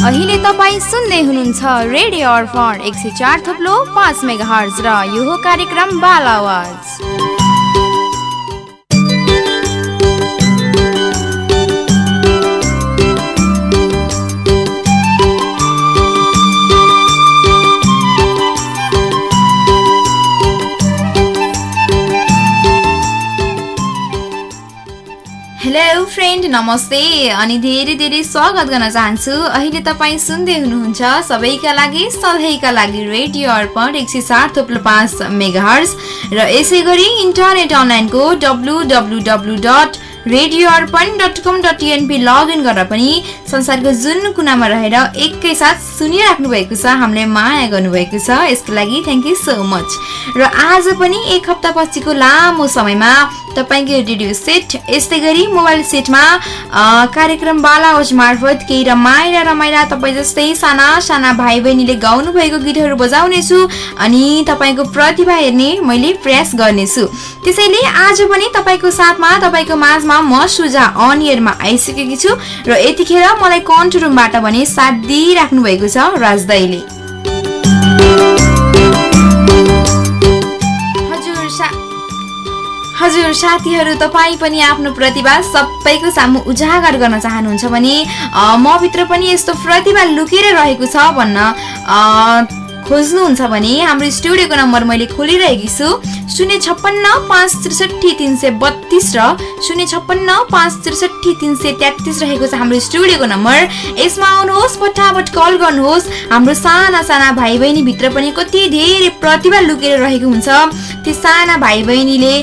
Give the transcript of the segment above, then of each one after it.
अहिले तपाईँ सुन्दै हुनुहुन्छ रेडियो अर्पण एक सय चार थुप्लो पाँच मेगा हर्ज र यो कार्यक्रम बाल आवाज फ्रेन्ड नमस्ते अनि धेरै धेरै स्वागत गर्न चाहन्छु। अहिले तपाईँ सुन्दै हुनुहुन्छ सबैका लागि सधैँका लागि रेडियो अर्पण एक सय सात थोप्लो पाँच मेगाहर्स र यसै गरी इन्टरनेट अनलाइनको W W W dot radio Arpan dot com dot NP login गरेर पनि संसारको जुन कुनामा रहेर एकैसाथ सुनिराख्नु भएको छ हामीले माया गर्नुभएको छ। यसको लागि थ्याङ्क यू सो मच र आज पनि एक हप्ता पछिको लामो समयमा तपाईँको रेडियो सेट यस्तै गरी मोबाइल सेटमा कार्यक्रम बालावज मार्फत केही रमाइला रमाइला तपाईँ जस्तै साना साना भाइ बहिनीले गाउनु भएको गीतहरू बजाउनेछु अनि तपाईँको प्रतिभा हेर्ने मैले प्रयास गर्नेछु। त्यसैले आज पनि तपाईँको साथमा तपाईँको माझमा म सुजा अन इयरमा आइसकेकी छु। र यतिखेर मलाई कन्ट्रोल रुमबाट भने साथ दिइराख्नु भएको छ राजदाईले हजुर साथीहरू तपाईँ पनि आफ्नो प्रतिभा सबैको सामु उजागर गर्न चाहनुहुन्छ भने मभित्र पनि यस्तो प्रतिभा लुकेर रहेको छ भन्न खोज्नुहुन्छ भने हाम्रो स्टुडियोको नम्बर मैले खोलिरहेकी छु। शून्य छप्पन्न पाँच त्रिसठी तिन सय बत्तिस र शून्य छप्पन्न पाँच त्रिसठी तिन सय तेत्तिस रहेको छ हाम्रो स्टुडियोको नम्बर। यसमा आउनुहोस् फटाफट कल गर्नुहोस्। हाम्रो साना साना भाइ बहिनीभित्र पनि कति धेरै प्रतिभा लुकेर रहेको हुन्छ। ती साना भाइ बहिनीले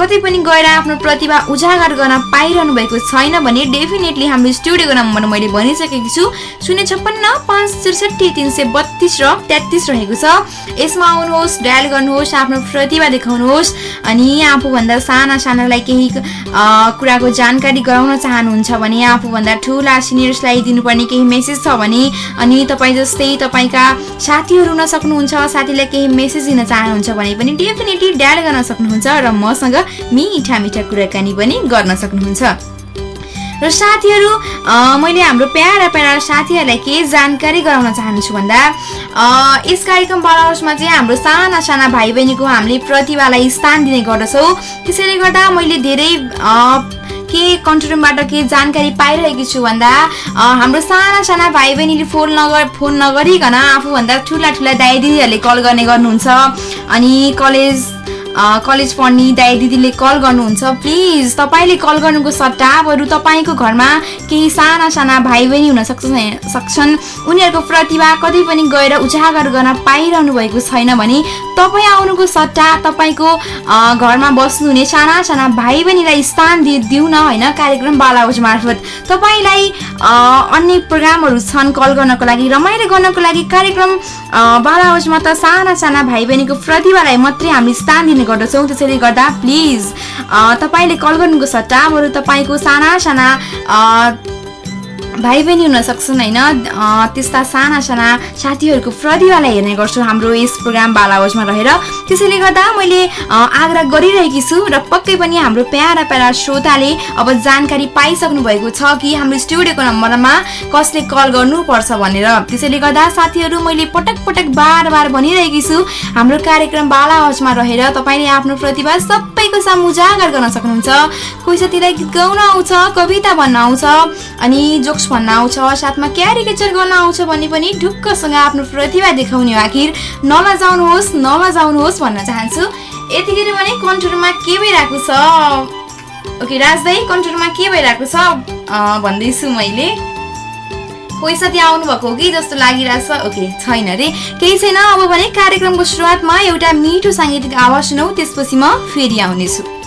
कतै पनि गएर आफ्नो प्रतिभा उजागर गर्न पाइरहनु भएको छैन भने डेफिनेटली हाम्रो स्टुडियोको नम्बर मैले भनिसकेको छु। शून्य छप्पन्न पाँच त्रिसठी तिन सय बत्तिस र तेत्तिस रहेको छ। यसमा आउनुहोस् डायल गर्नुहोस् आफ्नो प्रतिभा देखाउनुहोस् अनि आफूभन्दा साना सानालाई केही कुराको जानकारी गराउन चाहनुहुन्छ भने आफूभन्दा ठुला सिनियर्सलाई दिनुपर्ने केही मेसेज छ भने अनि तपाईँ जस्तै तपाईँका साथीहरू हुन सक्नुहुन्छ साथीलाई केही मेसेज दिन चाहनुहुन्छ भने पनि डेफिनेटली ड्याड गर्न सक्नुहुन्छ र मसँग मिठा मिठा कुराकानी पनि गर्न सक्नुहुन्छ। र साथीहरू मैले हाम्रो प्यारा प्यारा साथीहरूलाई के जानकारी गराउन चाहन्छु भन्दा यस कार्यक्रम हाउसमा चाहिँ हाम्रो साना साना भाइ बहिनीको हामीले प्रतिभालाई स्थान दिने गर्दछौँ। त्यसैले गर्दा मैले धेरै के कन्ट्रोलबाट के जानकारी पाइरहेकी छु भन्दा हाम्रो साना साना भाइ बहिनीले फोन नगर फोन नगरिकन आफूभन्दा ठुला ठुला दाइ दिदीहरूले कल गर्ने गर्नुहुन्छ। अनि कलेज कलेज पढ्ने दाइ दिदीले कल गर्नुहुन्छ प्लिज तपाईँले कल गर्नुको सट्टा बरु तपाईँको घरमा केही साना साना भाइ बहिनी हुन सक्छ सक्छन्। उनीहरूको प्रतिभा कतै पनि गएर उजागर गर्न पाइरहनु भएको छैन भने तपाईँ आउनुको सट्टा तपाईँको घरमा बस्नुहुने साना साना भाइ बहिनीलाई स्थान दि दिउन होइन कार्यक्रम बालाउज मार्फत। तपाईँलाई अन्य प्रोग्रामहरू छन् कल गर्नको लागि रमाइलो गर्नको लागि कार्यक्रम बालाउजमा त साना साना भाइ बहिनीको प्रतिभालाई मात्रै हामीले स्थान दिने गर्दछौँ। त्यसैले गर्दा प्लिज तपाईँले कल गर्नुको सट्टा बरु तपाईँको साना साना भाइ बहिनी हुन सक्छन् होइन त्यस्ता साना साना साथीहरूको प्रतिभालाई हेर्ने गर्छु हाम्रो यस प्रोग्राम बालावजमा रहेर। त्यसैले गर्दा मैले आग्रह गरिरहेकी छु र पक्कै पनि हाम्रो प्यारा प्यारा श्रोताले अब जानकारी पाइसक्नु भएको छ कि हाम्रो स्टुडियोको नम्बरमा कसले कल गर्नुपर्छ भनेर। त्यसैले गर्दा साथीहरू मैले पटक पटक बार बार भनिरहेकी छु हाम्रो कार्यक्रम बालावजमा रहेर तपाईँले आफ्नो प्रतिभा सबैको सामु उजागर गर्न सक्नुहुन्छ। कोही साथीलाई गीत गाउन आउँछ कविता भन्न आउँछ अनि जोक्स भन्न आउँछ साथमा क्यारिकेचर गर्न आउँछ भने पनि ढुक्कसँग आफ्नो प्रतिभा देखाउने आखिर। नलजाउनुहोस् नलजाउनुहोस् भन्न चाहन्छु। यतिखेर भने कन्ट्रोलमा के भइरहेको छ? ओके राजदाई कन्ट्रोलमा के भइरहेको छ? भन्दैछु मैले। कोही साथी आउनुभएको हो कि जस्तो लागिरहेछ? ओके छैन अरे केही छैन अब भने कार्यक्रमको सुरुवातमा एउटा मिठो साङ्गीतिक आवाज सुनौ त्यसपछि म फेरि आउनेछु।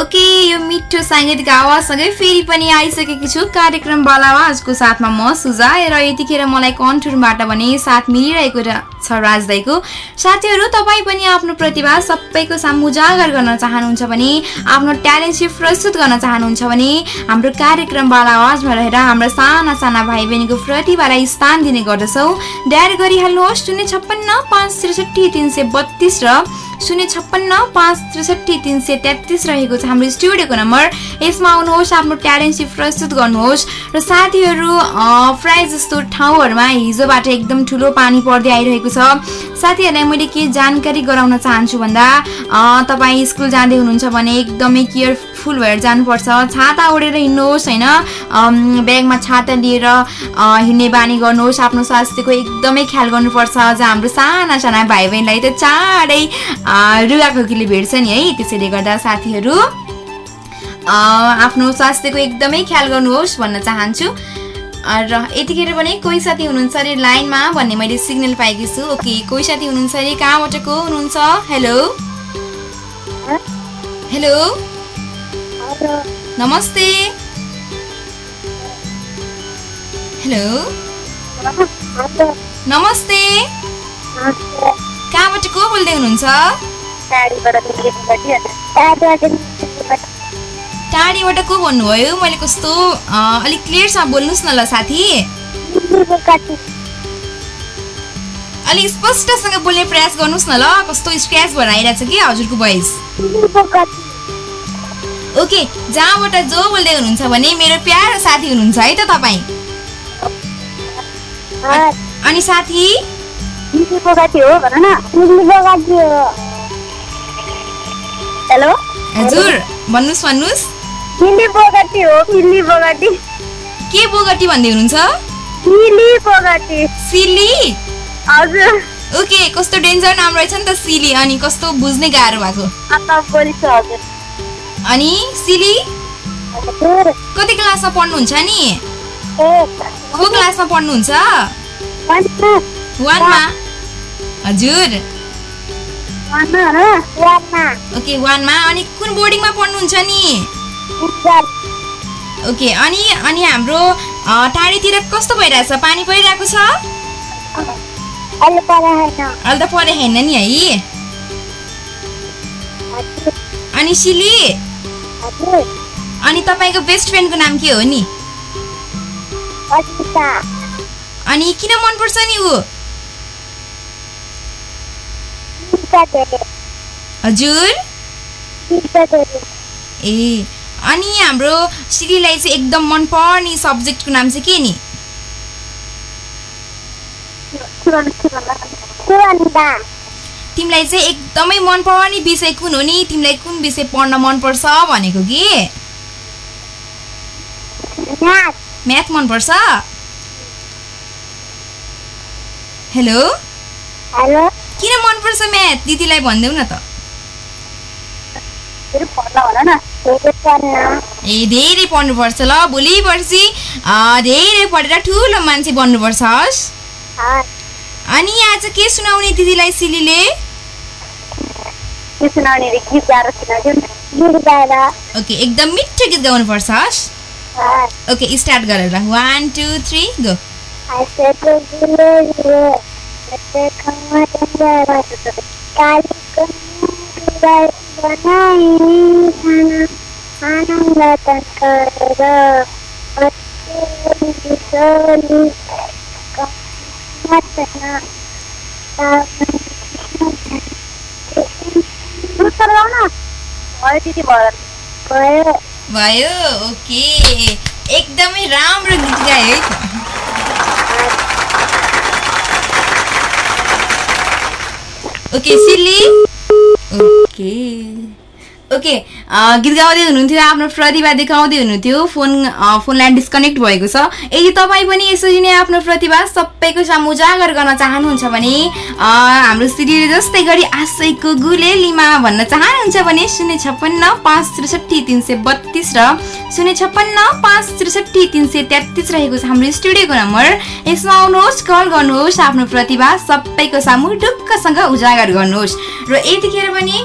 ओके यो मिठो साङ्गीतिक आवाजसँगै फेरि पनि आइसकेकी छु कार्यक्रम बालावाजको साथमा म सुजा र यतिखेर मलाई कन्ठुरबाट भने साथ मिलिरहेको छ राजदाईको साथीहरू तपाईँ पनि आफ्नो प्रतिभा सबैको सामु उजागर गर्न चाहनुहुन्छ भने आफ्नो ट्यालेन्ट चाहिँ प्रस्तुत गर्न चाहनुहुन्छ भने हाम्रो कार्यक्रम बालावाजमा रहेर हाम्रा साना साना भाइ बहिनीको प्रतिभालाई स्थान दिने गर्दछौँ। डायर गरिहाल्नुहोस् शून्य छप्पन्न पाँच त्रिसठी तिन सय बत्तिस र शून्य छप्पन्न पाँच त्रिसठी तिन सय तेत्तिस रहेको छ। हाम्रो स्टुडियोको नम्बर। यसमा आउनुहोस् आफ्नो ट्यालेन्ट चाहिँ प्रस्तुत गर्नुहोस् र साथीहरू प्राय जस्तो ठाउँहरूमा हिजोबाट एकदम ठुलो पानी पर्दै आइरहेको छ। साथीहरूलाई मैले के जानकारी गराउन चाहन्छु भन्दा तपाईँ स्कुल जाँदै हुनुहुन्छ भने एकदमै केयरफुल भएर जानुपर्छ। छाता ओढेर हिँड्नुहोस् होइन? ब्यागमा छाता लिएर हिँड्ने बानी गर्नुहोस्। आफ्नो स्वास्थ्यको एकदमै ख्याल गर्नुपर्छ। अझ हाम्रो साना साना भाइ बहिनीलाई त चाँडै रुगा खोकीले भेट्छ नि है? त्यसैले गर्दा साथीहरू आफ्नो स्वास्थ्यको एकदमै ख्याल गर्नुहोस् भन्न चाहन्छु। र यतिखेर पनि कोही साथी हुनुहुन्छ अरे लाइनमा भन्ने मैले सिग्नल पाएकी छु। ओके कोही साथी हुनुहुन्छ अरे कहाँबाट को हुनुहुन्छ? हेलो हेलो नमस्ते हेलो नमस्ते कहाँबाट को बोल्दै हुनुहुन्छ? टाढीबाट को भन्नुभयो? मैले कस्तो अलिक क्लियरसँग बोल्नुहोस् न ल साथी। अलिक स्पष्टसँग बोल्ने प्रयास गर्नुहोस् न ल। कस्तो स्क्र्याच भएर आइरहेछ कि हजुरको भोइस ओके जहाँबाट जो बोल्दै हुनुहुन्छ भने मेरो प्यारो साथी हुनुहुन्छ है त तपाईँ? अनि साथी? हेलो? हजुर भन्नुहोस् भन्नुहोस्। मिली बोगटी हो मिली बोगटी के बोगटी भन्दै हुनुहुन्छ? सिली? हजुर। ओके कस्तो डेन्जर नाम रहेछ नि त सिली अनि कस्तो बुझ्ने गाह्रो भएको। अनि सिली? कति क्लासमा पढ्नुहुन्छ नि? को क्लासमा पढ्नुहुन्छ? वानमा। हजुर। ओके वानमा। अनि कुन बोर्डिङमा पढ्नुहुन्छ नि? ओके अनि अनि हाम्रो टाढीतिर कस्तो भइरहेछ? पानी परिरहेको छ? अहिले त परे होइन नि है। अनि सिली? अनि तपाईँको बेस्ट फ्रेन्डको नाम के हो नि? अनि किन मनपर्छ नि ऊ? हजुर? ए अनि हाम्रो सिलीलाई चाहिँ एकदम मनपर्ने सब्जेक्टको नाम चाहिँ के नि? तिमीलाई चाहिँ एकदमै मनपर्ने विषय कुन हो नि? तिमीलाई कुन विषय पढ्न मनपर्छ भनेको कि? म्याथ। मनपर्छ? हेलो? हेलो? किन मनपर्छ म्याथ? दिदीलाई भनिदेऊ न त। ए धेरै पढ्नुपर्छ ल भोलि पर्सि धेरै पढेर ठुलो मान्छे बन्नुपर्छ हस्। अनि आज के सुनाउने दिदीलाई सिलीले? गीत ओके एकदम मिठो गीत गाउनुपर्छ हस् ओके स्टार्ट गरेर वान टू थ्री गो आसेको गुलो भयो ओके। एकदमै राम्रो गीत गायो है त। Okay silly. ओके। ओके। गीत गाउँदै हुनुहुन्थ्यो आफ्नो प्रतिभा देखाउँदै हुनुहुन्थ्यो। फोन फोनलाई डिस्कनेक्ट भएको छ। यदि तपाईँ पनि यसरी नै आफ्नो प्रतिभा सबैको सामु उजागर गर्न चाहनुहुन्छ भने हाम्रो सिरियल जस्तै गरी आशैको गुलेलीमा भन्न चाहनुहुन्छ भने शून्य छप्पन्न पाँच त्रिसठी तिन सय बत्तिस र शून्य छप्पन्न पाँच त्रिसठी तिन सय तेत्तिस रहेको छ हाम्रो स्टुडियोको नम्बर। यसमा आउनुहोस् कल गर्नुहोस् आफ्नो प्रतिभा सबैको सामु ढुक्कसँग उजागर गर्नुहोस्। र यतिखेर पनि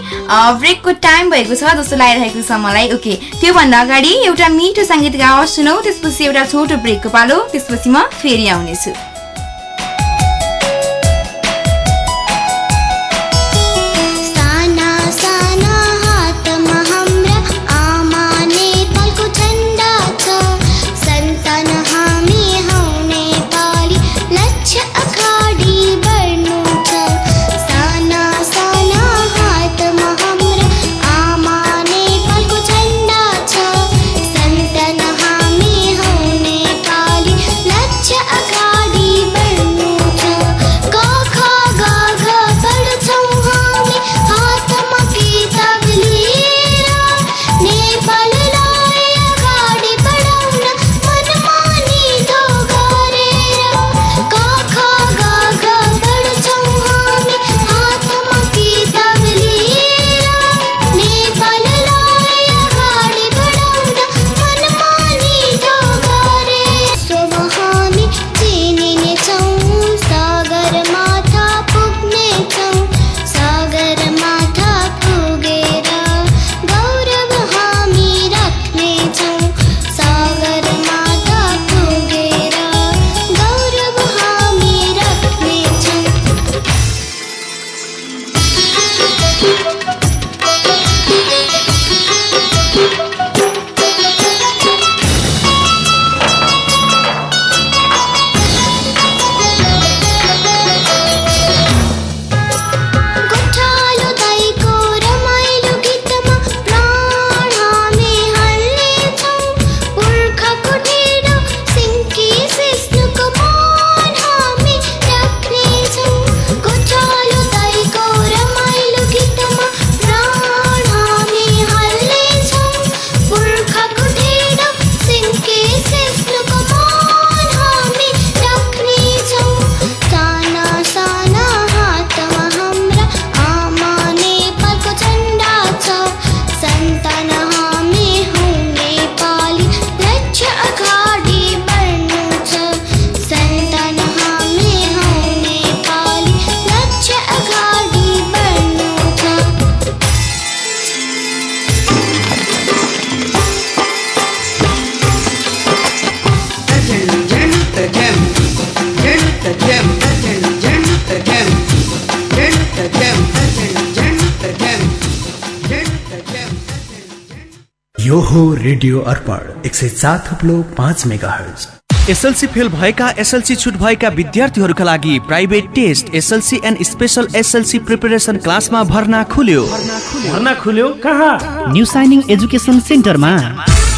ब्रेकको टाइम भएको छ जस्तो आइरहेको छ मलाई। ओके। त्योभन्दा अगाडि एउटा मिठो साङ्गीतिक आवाज सुनौ त्यसपछि एउटा छोटो ब्रेकको पालो त्यसपछि म फेरि आउनेछु। हो रेडियो अर्पण एक सय सात थप्लो पाँच मेगा हर्ज एसएलसी फेल भएका एसएलसी छुट भएका विद्यार्थीहरूका लागि private test SLC and special SLC preparation क्लासमा भर्ना खुल्यो। भर्ना खुल्यो? कहाँ? न्यू साइनिङ एजुकेसन सेन्टरमा।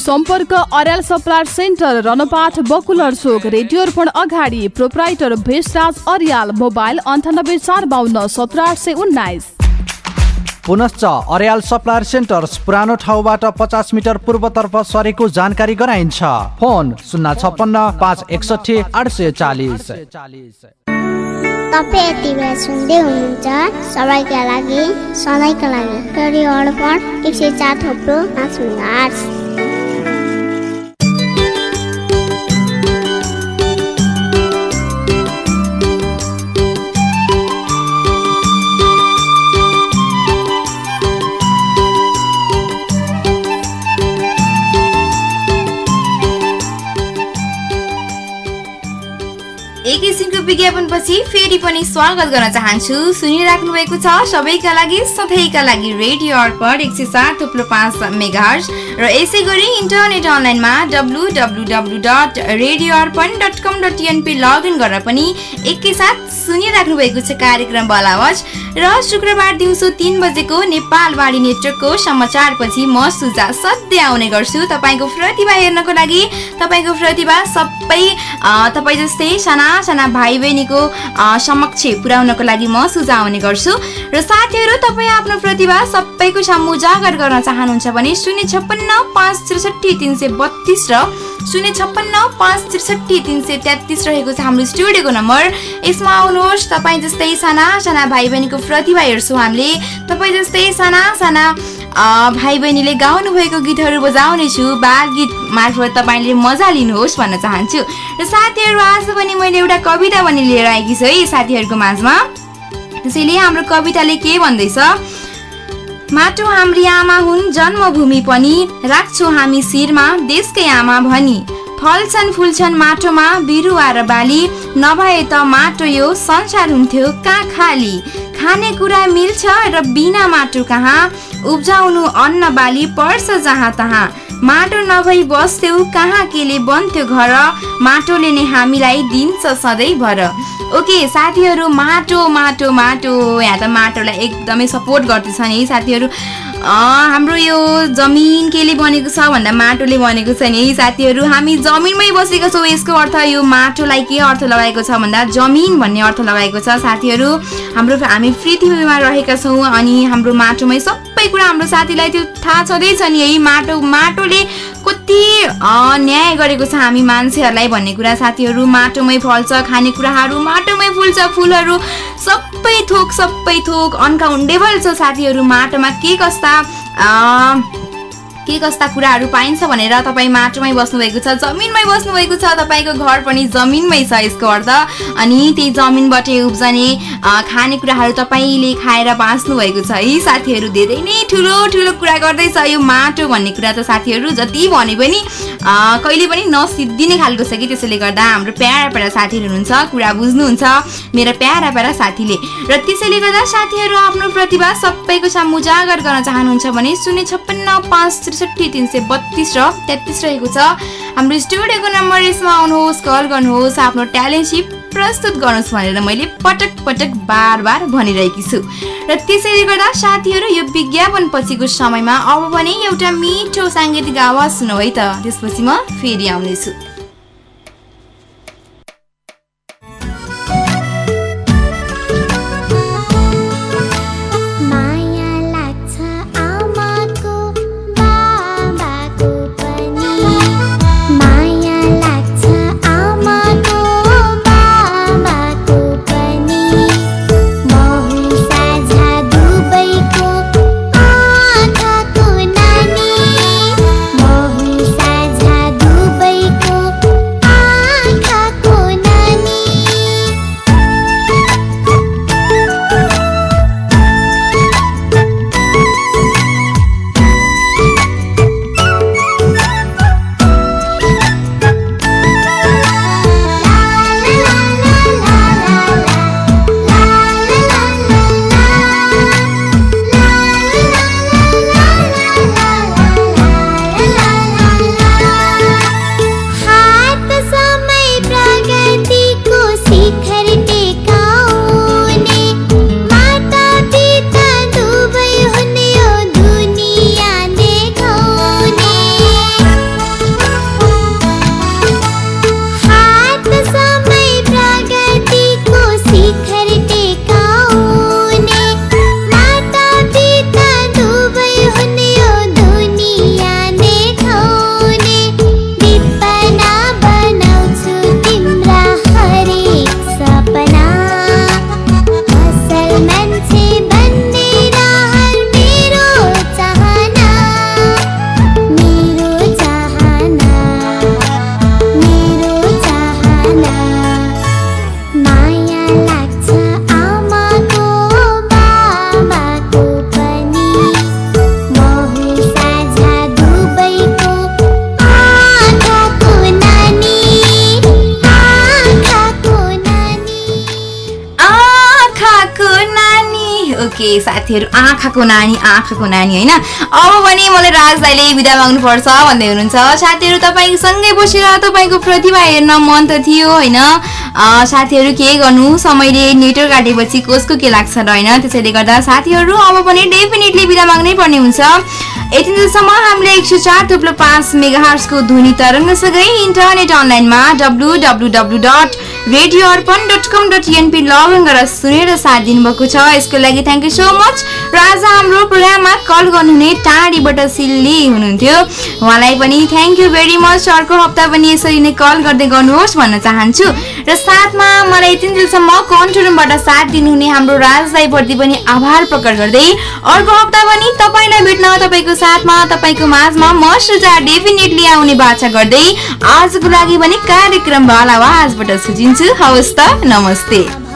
सम्पर्क अर्याल सप्लायर सेन्टर रनपाठ बकुलर चोक रेडियो अर्पण अगाडि प्रोपराइटर भेषराज अर्याल मोबाइल अन्ठानब्बे चार बाहन्न सत्र आठ सय उन्नाइस। पुनश्च अर्याल सप्लायर सेन्टर्स पुरानो ठाउँबाट पचास मिटर पूर्वतर्फ सरेको जानकारी गराइन्छ। फोन शून्य छप्पन्न पाँच एकसठी आठ सय चालिस। तपाईँ यति बेला सुन्दै हुनुहुन्छ सबैका लागि सधैँका लागि। रेडियो अर्पण एक सय चार थोप्रो पाँच मेगाहर्ज। विज्ञापनपछि फेरि पनि स्वागत गर्न चाहन्छु। सुनिराख्नु भएको छ सबैका लागि सधैँका लागि रेडियो अर्पण एक सय सात थुप्रो पाँच मेगाहर्ज। र यसै गरी इन्टरनेट अनलाइनमा W W W dot radio Arpan dot com dot NP login गरेर पनि एकैसाथ सुनिराख्नु भएको छ कार्यक्रम बलावज र शुक्रबार दिउँसो तिन बजेको नेपालवाणी नेटवर्कको समाचारपछि म सुजा सधैँ आउने गर्छु। तपाईँको प्रतिभा हेर्नको लागि तपाईँको प्रतिभा सबै तपाईँ जस्तै साना साना भाइ बहिनीको समक्ष पुर्याउनको लागि म सुझाउने गर्छु। र साथीहरू तपाईँ आफ्नो प्रतिभा सबैको सामु उजागर गर्न चाहनुहुन्छ भने शून्य छप्पन्न पाँच त्रिसठी तिन सय बत्तिस र शून्य छप्पन्न पाँच त्रिसठी तिन सय तेत्तिस रहेको छ हाम्रो स्टुडियोको नम्बर। यसमा आउनुहोस् तपाईँ जस्तै साना साना भाइ बहिनीको प्रतिभा हेर्छौँ हामीले। तपाईँ जस्तै साना साना भाइ बहिनीले गाउनु भएको गीतहरू बजाउने छु बाल गीत मार्फत तपाईँले मजा लिनुहोस् भन्न चाहन्छु। र साथीहरू आज पनि मैले एउटा कविता पनि लिएर आएकी छु है साथीहरूको माझमा। त्यसैले हाम्रो कविताले के भन्दैछ? माटो हाम्री आमा हुन् जन्मभूमि पनि। राख्छौँ हामी शिरमा देशकै आमा भनी। फल्छन् फुल्छन् माटोमा बिरुवा र बाली। नभए त माटो यो संसार हुन्थ्यो कहाँ खाली। खानेकुरा मिल्छ र बिना माटो कहाँ। उब्जाउनु अन्न बाली पर्छ जहाँ तहाँ। माटो नभई बस्थ्यौ कहाँ केले बन्थ्यो घर? माटोले नै हामीलाई दिन्छ सधैँभर ओके साथीहरू माटो माटो माटो। यहाँ त माटोलाई एकदमै सपोर्ट गर्दैछ नि साथीहरू। हाम्रो यो जमिन केले बनेको छ भन्दा माटोले बनेको छ नि। साथीहरू हामी जमिनमै बसेको छौँ। यसको अर्थ यो माटोलाई के अर्थ लगाएको छ भन्दा जमिन भन्ने अर्थ लगाएको छ। साथीहरू हाम्रो हामी पृथ्वीमा रहेका छौँ अनि हाम्रो माटोमै सबै कुरा हाम्रो साथीलाई त्यो थाहा छँदैछ नि। है माटो माटोले कति न्याय गरेको छ हामी मान्छेहरूलाई भन्ने कुरा। साथीहरू माटोमै फल्छ खानेकुराहरू माटोमै फुल्छ फुलहरू। सबै थोक सबै थोक अनकाउन्टेबल छ साथीहरू माटोमा के कस्ता के कस्ता कुराहरू पाइन्छ भनेर तपाईँ माटोमै बस्नुभएको छ जमिनमै बस्नुभएको छ तपाईँको घर पनि जमिनमै छ यसको अर्थ। अनि त्यही जमिनबाटै उब्जने खानेकुराहरू तपाईँले खाएर बाँच्नु भएको छ। है साथीहरू धेरै नै ठुलो ठुलो कुरा गर्दैछ यो माटो भन्ने कुरा त साथीहरू जति भने पनि कहिले पनि नसिद्धिने खालको छ कि त्यसैले गर्दा हाम्रो प्यारा प्यारा साथीहरू हुनुहुन्छ कुरा बुझ्नुहुन्छ मेरो प्यारा प्यारा साथीले। र त्यसैले गर्दा साथीहरू आफ्नो प्रतिभा सबैको सामु उजागर गर्न चाहनुहुन्छ भने शून्य छप्पन्न पाँच त्रिसठी तिन सय बत्तिस र तेत्तिस रहेको छ। हाम्रो स्टुडियोको नम्बर यसमा आउनुहोस् कल गर्नुहोस् आफ्नो ट्यालेन्ट सिप प्रस्तुत गर्नुहोस् भनेर मैले पटक पटक बार बार भनिरहेकी छु। र त्यसैले गर्दा साथीहरू यो विज्ञापन पछिको समयमा अब भने एउटा मिठो साङ्गीतिक आवाज सुनौ है त। त्यसपछि म फेरि आउनेछु। ओके साथीहरू आँखाको नानी आँखाको नानी होइन? अब भने मलाई राज दाईले बिदा माग्नुपर्छ भन्दै हुनुहुन्छ। साथीहरू तपाईँसँगै बसेर तपाईँको प्रतिभा हेर्न मन त थियो होइन? साथीहरू के गर्नु? समयले नेटवर्क काटेपछि कसको के लाग्छ र होइन? त्यसैले गर्दा साथीहरू अब पनि डेफिनेटली बिदा माग्नै पर्ने हुन्छ। यति दिनसम्म हामीले एक सय चार थुप्रो पाँच मेगाहर्सको ध्वनि तरङ्गसँगै इन्टरनेट अनलाइनमा W W W dot radio Arpan dot com dot NP login गरेर सुनेर साथ दिनुभएको छ। यसको लागि थ्याङ्क यू सो मच र आज हाम्रो प्रोग्राममा कल गर्नुहुने टाढीबाट सिल्ली हुनुहुन्थ्यो। उहाँलाई पनि थ्याङ्क यू भेरी मच अर्को हप्ता पनि यसरी नै कल गर्दै गर्नुहोस् भन्न चाहन्छु। र साथमा मलाई यति दिनसम्म कन्ट्रोल रुमबाट साथ दिनुहुने हाम्रो राजदाईप्रति पनि आभार प्रकट गर्दै अर्को हप्ता पनि तपाईँलाई भेट्न तपाईँको साथमा तपाईँको माझमा म सुझा डेफिनेटली आउने बाछा गर्दै आजको लागि भने कार्यक्रम बाल आवाजबाट सुझिन्छु। हवस् त नमस्ते।